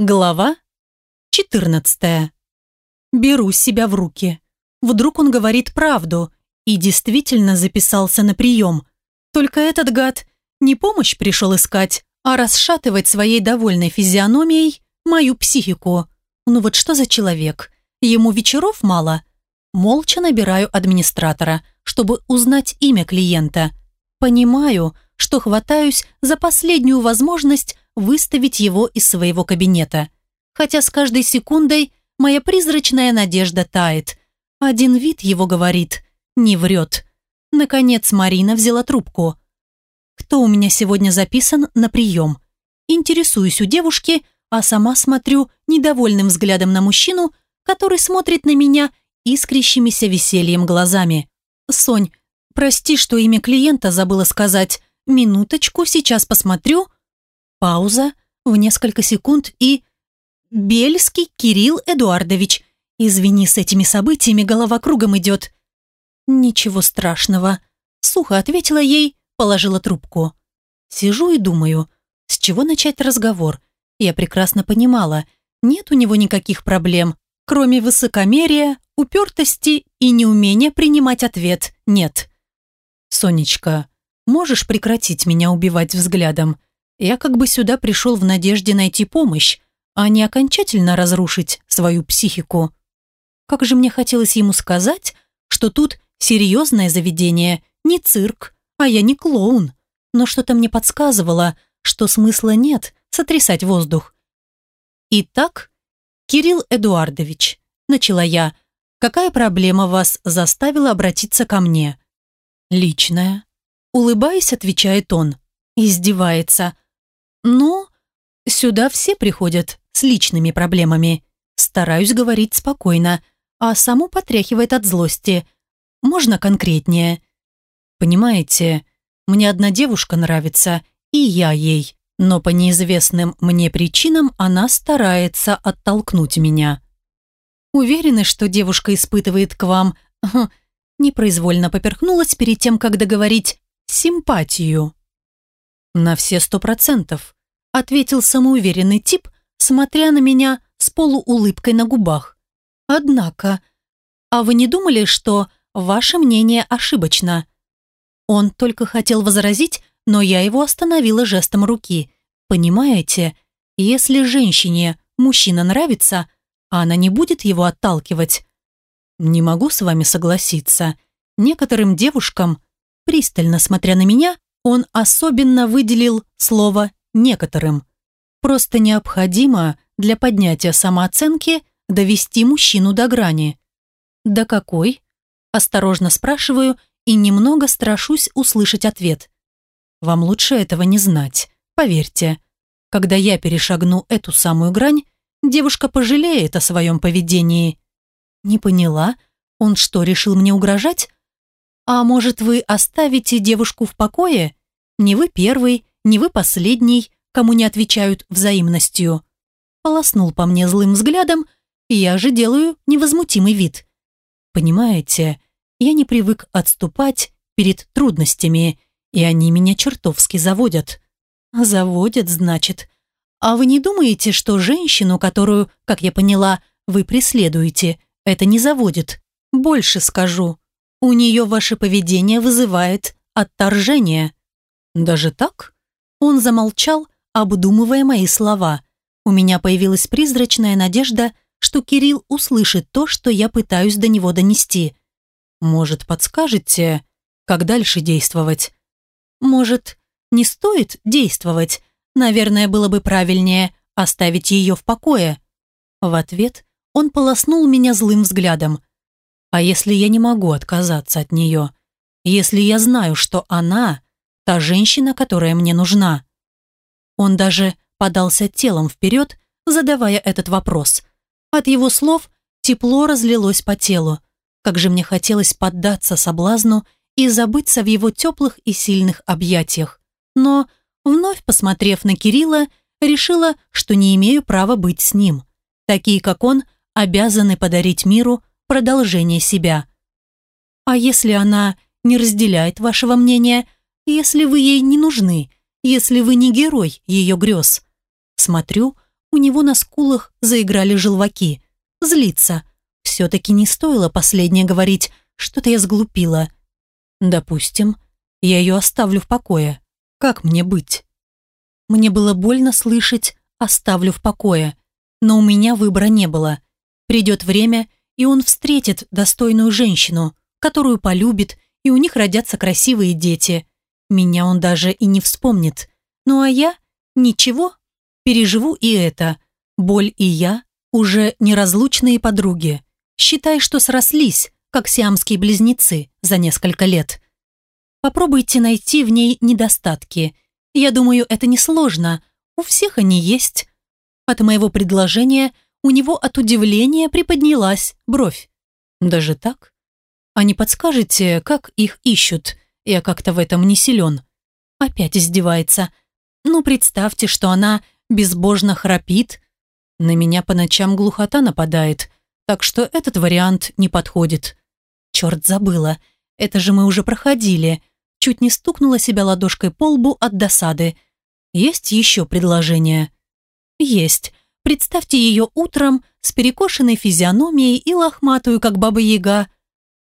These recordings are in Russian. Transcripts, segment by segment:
Глава 14. Беру себя в руки. Вдруг он говорит правду и действительно записался на прием. Только этот гад не помощь пришел искать, а расшатывать своей довольной физиономией мою психику. Ну вот что за человек? Ему вечеров мало? Молча набираю администратора, чтобы узнать имя клиента. Понимаю, что хватаюсь за последнюю возможность выставить его из своего кабинета. Хотя с каждой секундой моя призрачная надежда тает. Один вид его говорит, не врет. Наконец Марина взяла трубку. Кто у меня сегодня записан на прием? Интересуюсь у девушки, а сама смотрю недовольным взглядом на мужчину, который смотрит на меня искрящимися весельем глазами. «Сонь, прости, что имя клиента забыла сказать. Минуточку, сейчас посмотрю». Пауза в несколько секунд и... «Бельский Кирилл Эдуардович. Извини, с этими событиями голова кругом идет». «Ничего страшного», — сухо ответила ей, положила трубку. Сижу и думаю, с чего начать разговор. Я прекрасно понимала, нет у него никаких проблем, кроме высокомерия, упертости и неумения принимать ответ «нет». «Сонечка, можешь прекратить меня убивать взглядом?» Я как бы сюда пришел в надежде найти помощь, а не окончательно разрушить свою психику. Как же мне хотелось ему сказать, что тут серьезное заведение, не цирк, а я не клоун. Но что-то мне подсказывало, что смысла нет сотрясать воздух. «Итак, Кирилл Эдуардович», — начала я, «какая проблема вас заставила обратиться ко мне?» «Личная». Улыбаясь, отвечает он. Издевается. «Ну, сюда все приходят с личными проблемами. Стараюсь говорить спокойно, а саму потряхивает от злости. Можно конкретнее?» «Понимаете, мне одна девушка нравится, и я ей, но по неизвестным мне причинам она старается оттолкнуть меня». «Уверены, что девушка испытывает к вам...» Непроизвольно поперхнулась перед тем, как договорить «симпатию». «На все сто процентов», — ответил самоуверенный тип, смотря на меня с полуулыбкой на губах. «Однако, а вы не думали, что ваше мнение ошибочно?» Он только хотел возразить, но я его остановила жестом руки. «Понимаете, если женщине мужчина нравится, она не будет его отталкивать». «Не могу с вами согласиться. Некоторым девушкам, пристально смотря на меня, он особенно выделил слово «некоторым». Просто необходимо для поднятия самооценки довести мужчину до грани. «До какой?» Осторожно спрашиваю и немного страшусь услышать ответ. «Вам лучше этого не знать, поверьте. Когда я перешагну эту самую грань, девушка пожалеет о своем поведении». «Не поняла? Он что, решил мне угрожать?» «А может, вы оставите девушку в покое?» Не вы первый, не вы последний, кому не отвечают взаимностью. Полоснул по мне злым взглядом, и я же делаю невозмутимый вид. Понимаете, я не привык отступать перед трудностями, и они меня чертовски заводят. Заводят, значит. А вы не думаете, что женщину, которую, как я поняла, вы преследуете, это не заводит? Больше скажу. У нее ваше поведение вызывает отторжение. «Даже так?» Он замолчал, обдумывая мои слова. У меня появилась призрачная надежда, что Кирилл услышит то, что я пытаюсь до него донести. «Может, подскажете, как дальше действовать?» «Может, не стоит действовать? Наверное, было бы правильнее оставить ее в покое». В ответ он полоснул меня злым взглядом. «А если я не могу отказаться от нее? Если я знаю, что она та женщина, которая мне нужна. Он даже подался телом вперед, задавая этот вопрос. От его слов тепло разлилось по телу. Как же мне хотелось поддаться соблазну и забыться в его теплых и сильных объятиях. Но, вновь посмотрев на Кирилла, решила, что не имею права быть с ним. Такие, как он, обязаны подарить миру продолжение себя. А если она не разделяет вашего мнения, если вы ей не нужны, если вы не герой ее грез. Смотрю, у него на скулах заиграли желваки. Злится. Все-таки не стоило последнее говорить, что-то я сглупила. Допустим, я ее оставлю в покое. Как мне быть? Мне было больно слышать «оставлю в покое», но у меня выбора не было. Придет время, и он встретит достойную женщину, которую полюбит, и у них родятся красивые дети. Меня он даже и не вспомнит. Ну а я? Ничего. Переживу и это. Боль и я уже неразлучные подруги. Считай, что срослись, как сиамские близнецы за несколько лет. Попробуйте найти в ней недостатки. Я думаю, это несложно. У всех они есть. От моего предложения у него от удивления приподнялась бровь. Даже так? А не подскажете, как их ищут? Я как-то в этом не силен. Опять издевается. Ну, представьте, что она безбожно храпит. На меня по ночам глухота нападает, так что этот вариант не подходит. Черт, забыла. Это же мы уже проходили. Чуть не стукнула себя ладошкой по лбу от досады. Есть еще предложение? Есть. Представьте ее утром с перекошенной физиономией и лохматую, как баба-яга.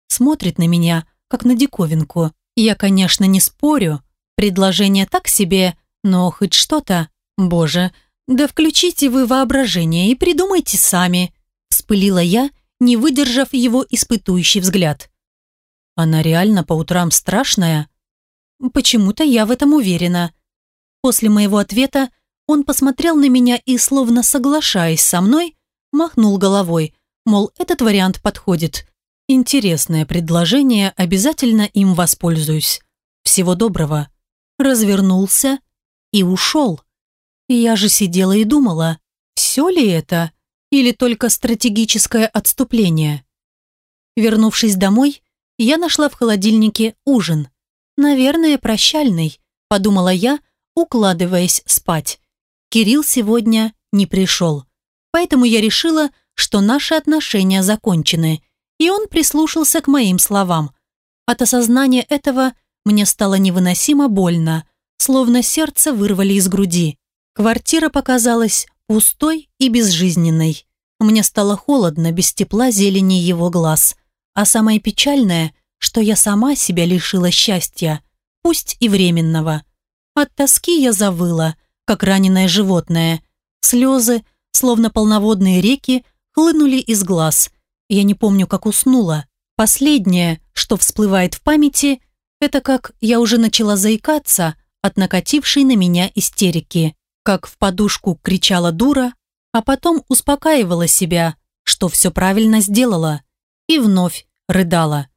Смотрит на меня, как на диковинку. Я, конечно, не спорю. Предложение так себе, но хоть что-то. Боже, да включите вы воображение и придумайте сами. Вспылила я, не выдержав его испытующий взгляд. Она реально по утрам страшная? Почему-то я в этом уверена. После моего ответа он посмотрел на меня и, словно соглашаясь со мной, махнул головой, мол, этот вариант подходит. Интересное предложение, обязательно им воспользуюсь. Всего доброго. Развернулся и ушел. Я же сидела и думала, все ли это или только стратегическое отступление. Вернувшись домой, я нашла в холодильнике ужин. Наверное, прощальный, подумала я, укладываясь спать. Кирилл сегодня не пришел, поэтому я решила, что наши отношения закончены, и он прислушался к моим словам. От осознания этого мне стало невыносимо больно, словно сердце вырвали из груди. Квартира показалась пустой и безжизненной. Мне стало холодно без тепла зелени его глаз. А самое печальное, что я сама себя лишила счастья, пусть и временного. От тоски я завыла, как раненое животное. Слезы, словно полноводные реки, хлынули из глаз. Я не помню, как уснула. Последнее, что всплывает в памяти, это как я уже начала заикаться от накатившей на меня истерики как в подушку кричала дура, а потом успокаивала себя, что все правильно сделала, и вновь рыдала.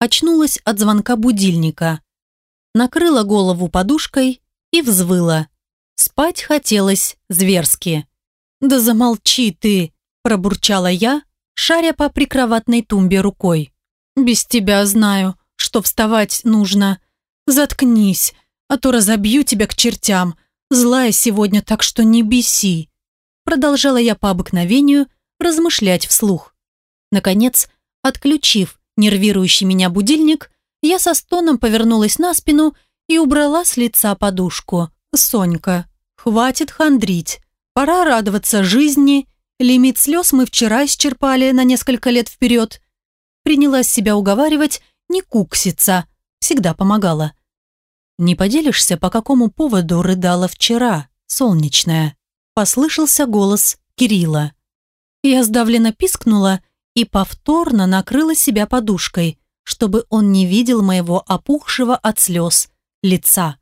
Очнулась от звонка будильника, накрыла голову подушкой и взвыла. Спать хотелось зверски. «Да замолчи ты!» – пробурчала я, шаря по прикроватной тумбе рукой. «Без тебя знаю, что вставать нужно. Заткнись, а то разобью тебя к чертям. Злая сегодня, так что не беси. Продолжала я по обыкновению размышлять вслух. Наконец, отключив нервирующий меня будильник, я со стоном повернулась на спину и убрала с лица подушку. «Сонька, хватит хандрить. Пора радоваться жизни. Лимит слез мы вчера исчерпали на несколько лет вперед». Принялась себя уговаривать, не кукситься. Всегда помогала. «Не поделишься, по какому поводу рыдала вчера, солнечная?» Послышался голос Кирилла. Я сдавленно пискнула и повторно накрыла себя подушкой, чтобы он не видел моего опухшего от слез лица.